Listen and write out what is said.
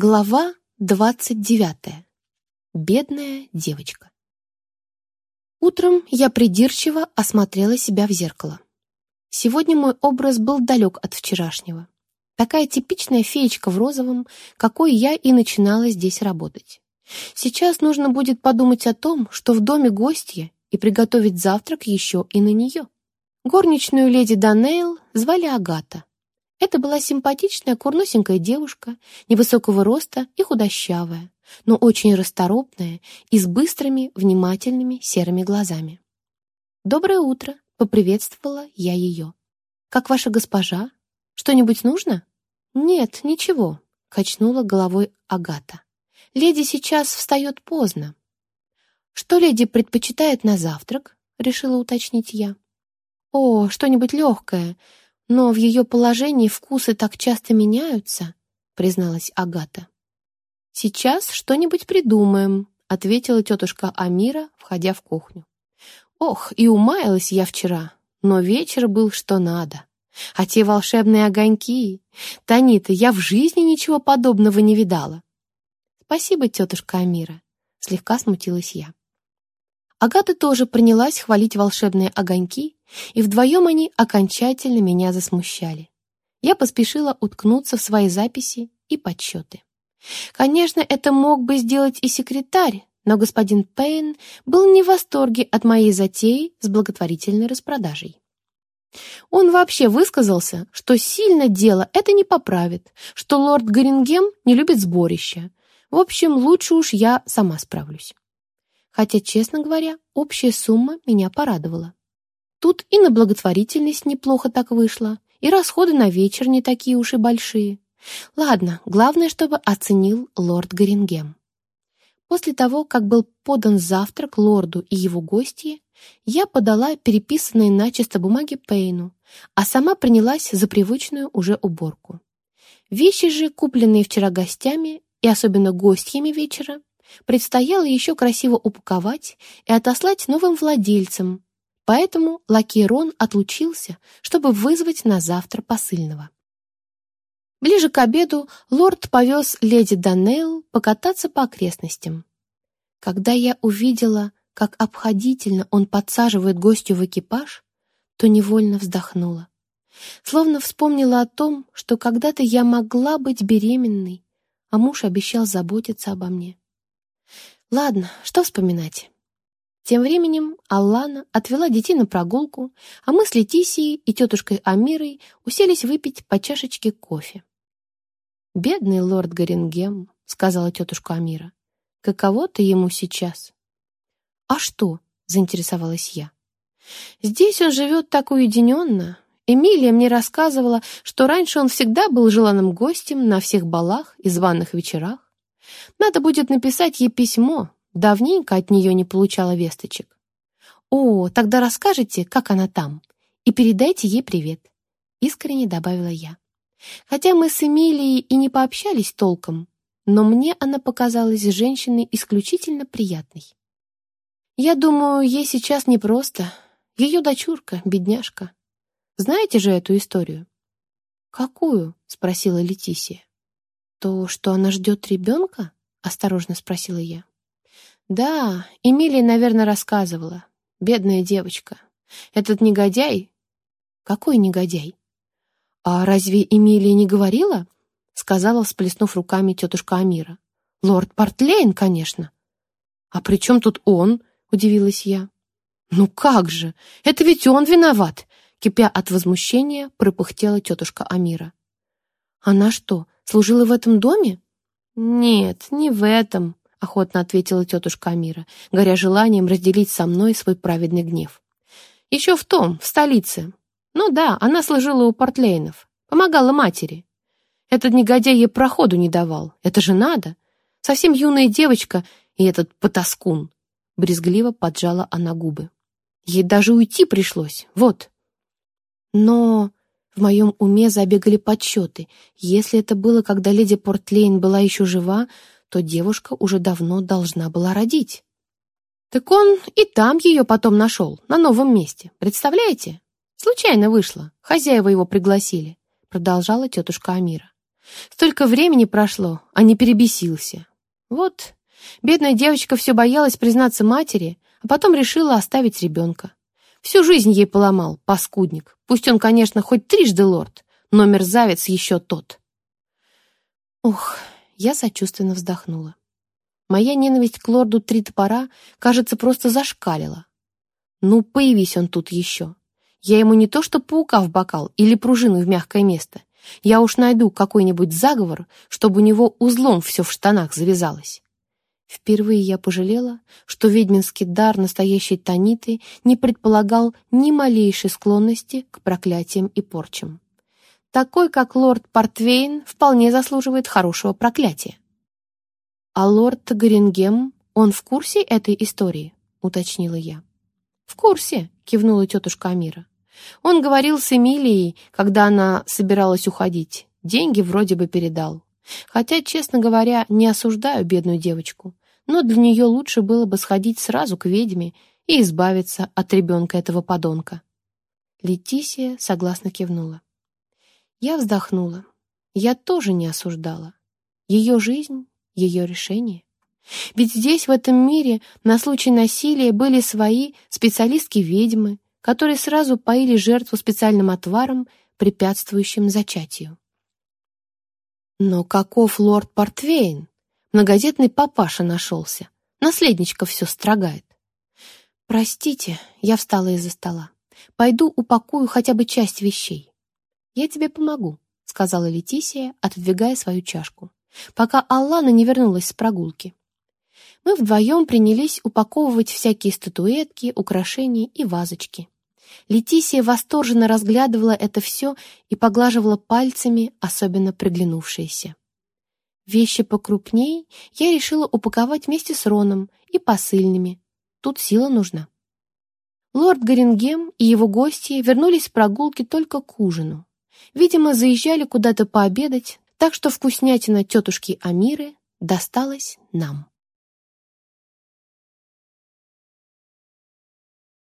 Глава двадцать девятая. Бедная девочка. Утром я придирчиво осмотрела себя в зеркало. Сегодня мой образ был далек от вчерашнего. Такая типичная феечка в розовом, какой я и начинала здесь работать. Сейчас нужно будет подумать о том, что в доме гостья, и приготовить завтрак еще и на нее. Горничную леди Данейл звали Агата. Это была симпатичная курносенькая девушка, невысокого роста и худощавая, но очень расторопная и с быстрыми, внимательными серыми глазами. «Доброе утро!» — поприветствовала я ее. «Как ваша госпожа? Что-нибудь нужно?» «Нет, ничего», — качнула головой Агата. «Леди сейчас встает поздно». «Что леди предпочитает на завтрак?» — решила уточнить я. «О, что-нибудь легкое, но в ее положении вкусы так часто меняются», — призналась Агата. «Сейчас что-нибудь придумаем», — ответила тетушка Амира, входя в кухню. «Ох, и умаялась я вчера, но вечер был что надо. А те волшебные огоньки... Танита, я в жизни ничего подобного не видала». «Спасибо, тетушка Амира», — слегка смутилась я. Агата тоже принялась хвалить волшебные огоньки, и вдвоем они окончательно меня засмущали. Я поспешила уткнуться в свои записи и подсчеты. Конечно, это мог бы сделать и секретарь, но господин Пейн был не в восторге от моей затеи с благотворительной распродажей. Он вообще высказался, что сильно дело это не поправит, что лорд Горингем не любит сборища. В общем, лучше уж я сама справлюсь. Хотя, честно говоря, общая сумма меня порадовала. Тут и на благотворительность неплохо так вышло, и расходы на вечер не такие уж и большие. Ладно, главное, чтобы оценил лорд Горингем. После того, как был подан завтрак лорду и его гости, я подала переписанные начисто бумаги Пейну, а сама принялась за привычную уже уборку. Вещи же, купленные вчера гостями и особенно гостьями вечера, предстояло еще красиво упаковать и отослать новым владельцам, поэтому лакей Рон отлучился, чтобы вызвать на завтра посыльного. Ближе к обеду лорд повез леди Данейл покататься по окрестностям. Когда я увидела, как обходительно он подсаживает гостю в экипаж, то невольно вздохнула. Словно вспомнила о том, что когда-то я могла быть беременной, а муж обещал заботиться обо мне. Ладно, что вспоминать. Тем временем Аллана отвела детей на прогулку, а мы с Летисией и тетушкой Амирой уселись выпить по чашечке кофе. «Бедный лорд Горингем», — сказала тетушка Амира. «Каково-то ему сейчас?» «А что?» — заинтересовалась я. «Здесь он живет так уединенно. Эмилия мне рассказывала, что раньше он всегда был желанным гостем на всех балах и званых вечерах. Надо будет написать ей письмо. Давненько от нее не получала весточек. О, тогда расскажите, как она там, и передайте ей привет», — искренне добавила я. Хотя мы с Эмилией и не пообщались толком, но мне она показалась женщиной исключительно приятной. Я думаю, ей сейчас непросто. Ее дочурка, бедняжка. Знаете же эту историю? «Какую?» — спросила Летисия. «То, что она ждет ребенка?» — осторожно спросила я. «Да, Эмилия, наверное, рассказывала. Бедная девочка. Этот негодяй...» «Какой негодяй?» «А разве Эмилия не говорила?» — сказала, всплеснув руками тетушка Амира. «Лорд Портлейн, конечно». «А при чем тут он?» — удивилась я. «Ну как же! Это ведь он виноват!» Кипя от возмущения, пропыхтела тетушка Амира. «Она что, служила в этом доме?» «Нет, не в этом», — охотно ответила тетушка Амира, горя желанием разделить со мной свой праведный гнев. «Еще в том, в столице. Ну да, она служила у Портлейнов, помогала матери. Этот негодяй ей проходу не давал. Это же надо. Совсем юная девочка и этот потаскун. Брезгливо поджала она губы. Ей даже уйти пришлось. Вот. Но в моем уме забегали подсчеты. Если это было, когда леди Портлейн была еще жива, то девушка уже давно должна была родить. Так он и там ее потом нашел, на новом месте. Представляете? Случайно вышло. Хозяева его пригласили, продолжала тетушка Амира. Столько времени прошло, а не перебесился. Вот, бедная девочка все боялась признаться матери, а потом решила оставить ребенка. Всю жизнь ей поломал, паскудник. Пусть он, конечно, хоть трижды лорд, но мерзавец еще тот. Ух, я сочувственно вздохнула. Моя ненависть к лорду Три Топора, кажется, просто зашкалила. Ну, появись он тут еще. Я ему не то что паука в бокал или пружину в мягкое место. Я уж найду какой-нибудь заговор, чтобы у него узлом все в штанах завязалось. Впервые я пожалела, что ведьминский дар настоящей Таниты не предполагал ни малейшей склонности к проклятиям и порчам. Такой, как лорд Портвейн, вполне заслуживает хорошего проклятия. «А лорд Горингем, он в курсе этой истории?» — уточнила я. «В курсе», — кивнула тетушка Амира. «Он говорил с Эмилией, когда она собиралась уходить. Деньги вроде бы передал. Хотя, честно говоря, не осуждаю бедную девочку, но для нее лучше было бы сходить сразу к ведьме и избавиться от ребенка этого подонка». Летисия согласно кивнула. Я вздохнула. Я тоже не осуждала. Ее жизнь, ее решение. Ведь здесь, в этом мире, на случай насилия были свои специалистки-ведьмы, которые сразу поили жертву специальным отваром, препятствующим зачатию. Но каков лорд Портвейн? Многодетный папаша нашелся. Наследничка все строгает. «Простите», — я встала из-за стола. «Пойду упакую хотя бы часть вещей». «Я тебе помогу», — сказала Летисия, отодвигая свою чашку, пока Аллана не вернулась с прогулки. Мы вдвоем принялись упаковывать всякие статуэтки, украшения и вазочки. Летисия восторженно разглядывала это все и поглаживала пальцами, особенно приглянувшиеся. Вещи покрупней я решила упаковать вместе с Роном и посыльными. Тут сила нужна. Лорд Горингем и его гости вернулись с прогулки только к ужину. Видимо, заезжали куда-то пообедать, так что вкуснятина тетушки Амиры досталась нам.